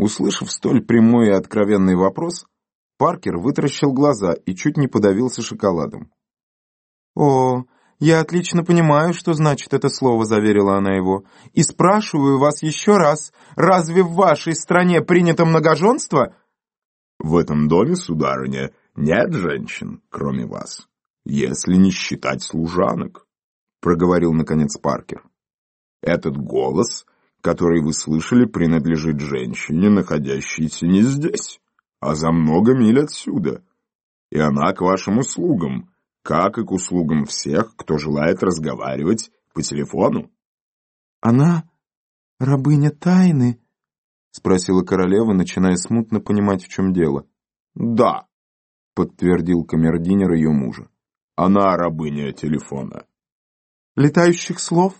Услышав столь прямой и откровенный вопрос, Паркер вытаращил глаза и чуть не подавился шоколадом. «О, я отлично понимаю, что значит это слово», — заверила она его. «И спрашиваю вас еще раз, разве в вашей стране принято многоженство?» «В этом доме, сударыня, нет женщин, кроме вас, если не считать служанок», — проговорил, наконец, Паркер. «Этот голос, который вы слышали, принадлежит женщине, находящейся не здесь, а за много миль отсюда, и она к вашим услугам» как и к услугам всех, кто желает разговаривать по телефону. «Она рабыня тайны?» — спросила королева, начиная смутно понимать, в чем дело. «Да», — подтвердил камердинер ее мужа. «Она рабыня телефона». «Летающих слов?»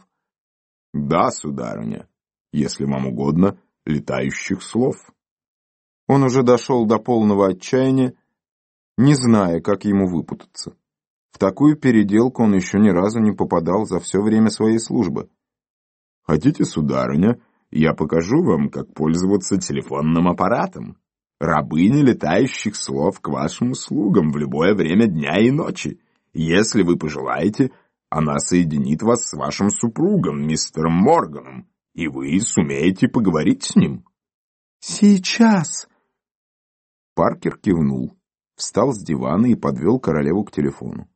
«Да, сударыня, если вам угодно, летающих слов». Он уже дошел до полного отчаяния, не зная, как ему выпутаться. В такую переделку он еще ни разу не попадал за все время своей службы. «Хотите, сударыня, я покажу вам, как пользоваться телефонным аппаратом? Рабыня летающих слов к вашим услугам в любое время дня и ночи. Если вы пожелаете, она соединит вас с вашим супругом, мистером Морганом, и вы сумеете поговорить с ним». «Сейчас!» Паркер кивнул, встал с дивана и подвел королеву к телефону.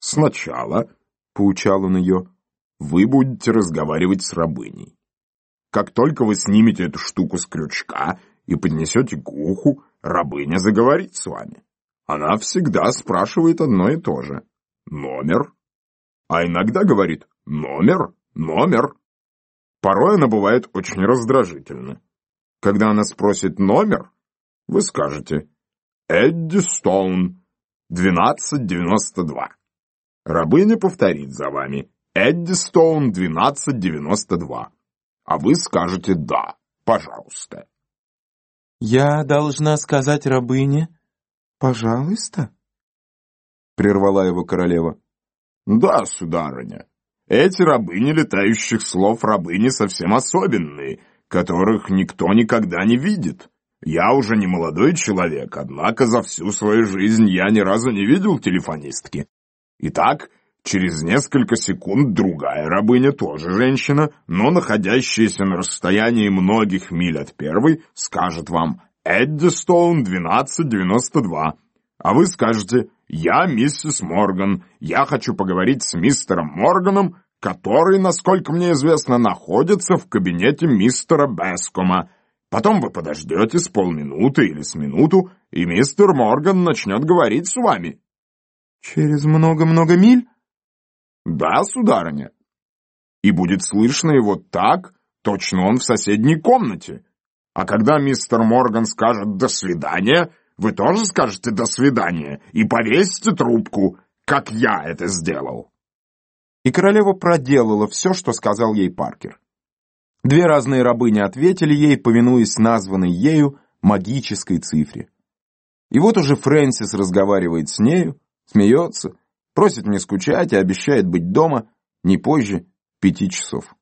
Сначала, — поучал он ее, — вы будете разговаривать с рабыней. Как только вы снимете эту штуку с крючка и поднесете к уху, рабыня заговорит с вами. Она всегда спрашивает одно и то же. Номер? А иногда говорит «номер, номер». Порой она бывает очень раздражительна. Когда она спросит номер, вы скажете «Эдди Стоун, 1292». Рабыня повторит за вами «Эдди Стоун 1292». А вы скажете «да», пожалуйста. «Я должна сказать рабыне «пожалуйста»?» Прервала его королева. «Да, сударыня, эти рабыни летающих слов рабыни совсем особенные, которых никто никогда не видит. Я уже не молодой человек, однако за всю свою жизнь я ни разу не видел телефонистки, Итак, через несколько секунд другая рабыня, тоже женщина, но находящаяся на расстоянии многих миль от первой, скажет вам «Эдди Стоун 1292», а вы скажете «Я миссис Морган, я хочу поговорить с мистером Морганом, который, насколько мне известно, находится в кабинете мистера Бескома». Потом вы подождете с полминуты или с минуту, и мистер Морган начнет говорить с вами. «Через много-много миль?» «Да, сударыня. И будет слышно его так, точно он в соседней комнате. А когда мистер Морган скажет «до свидания», вы тоже скажете «до свидания» и повесите трубку, как я это сделал». И королева проделала все, что сказал ей Паркер. Две разные рабыни ответили ей, повинуясь названной ею магической цифре. И вот уже Фрэнсис разговаривает с нею, смеется, просит не скучать и обещает быть дома не позже пяти часов.